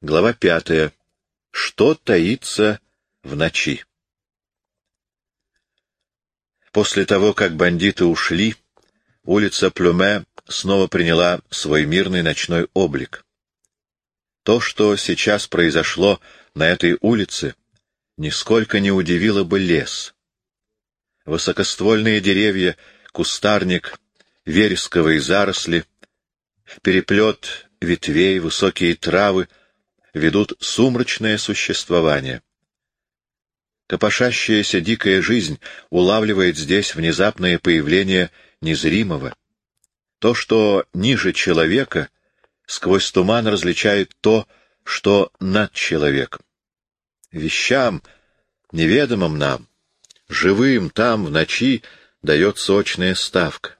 Глава пятая. Что таится в ночи? После того, как бандиты ушли, улица Плюме снова приняла свой мирный ночной облик. То, что сейчас произошло на этой улице, нисколько не удивило бы лес. Высокоствольные деревья, кустарник, вересковые заросли, переплет ветвей, высокие травы ведут сумрачное существование. Копошащаяся дикая жизнь улавливает здесь внезапное появление незримого. То, что ниже человека, сквозь туман различает то, что над человеком. Вещам, неведомым нам, живым там в ночи, дает сочная ставка.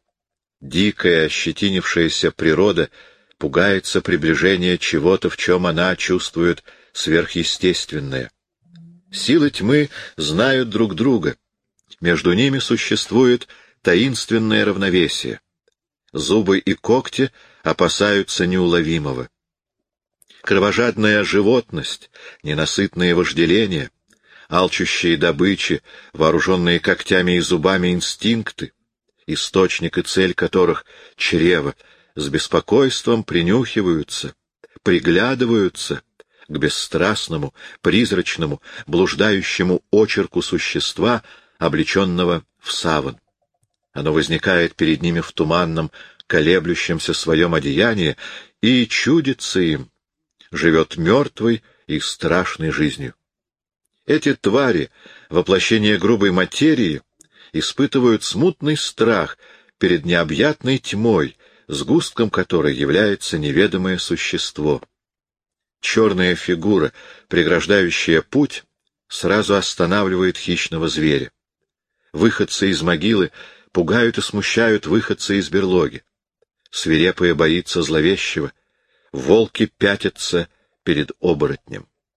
Дикая, ощетинившаяся природа — пугается приближения чего-то, в чем она чувствует сверхъестественное. Силы тьмы знают друг друга. Между ними существует таинственное равновесие. Зубы и когти опасаются неуловимого. Кровожадная животность, ненасытные вожделения, алчущие добычи, вооруженные когтями и зубами инстинкты, источник и цель которых — чрево, с беспокойством принюхиваются, приглядываются к бесстрастному, призрачному, блуждающему очерку существа, облеченного в саван. Оно возникает перед ними в туманном, колеблющемся своем одеянии и чудится им, живет мертвой и страшной жизнью. Эти твари, воплощение грубой материи, испытывают смутный страх перед необъятной тьмой, сгустком которой является неведомое существо. Черная фигура, преграждающая путь, сразу останавливает хищного зверя. Выходцы из могилы пугают и смущают выходца из берлоги. Свирепая боится зловещего, волки пятятся перед оборотнем.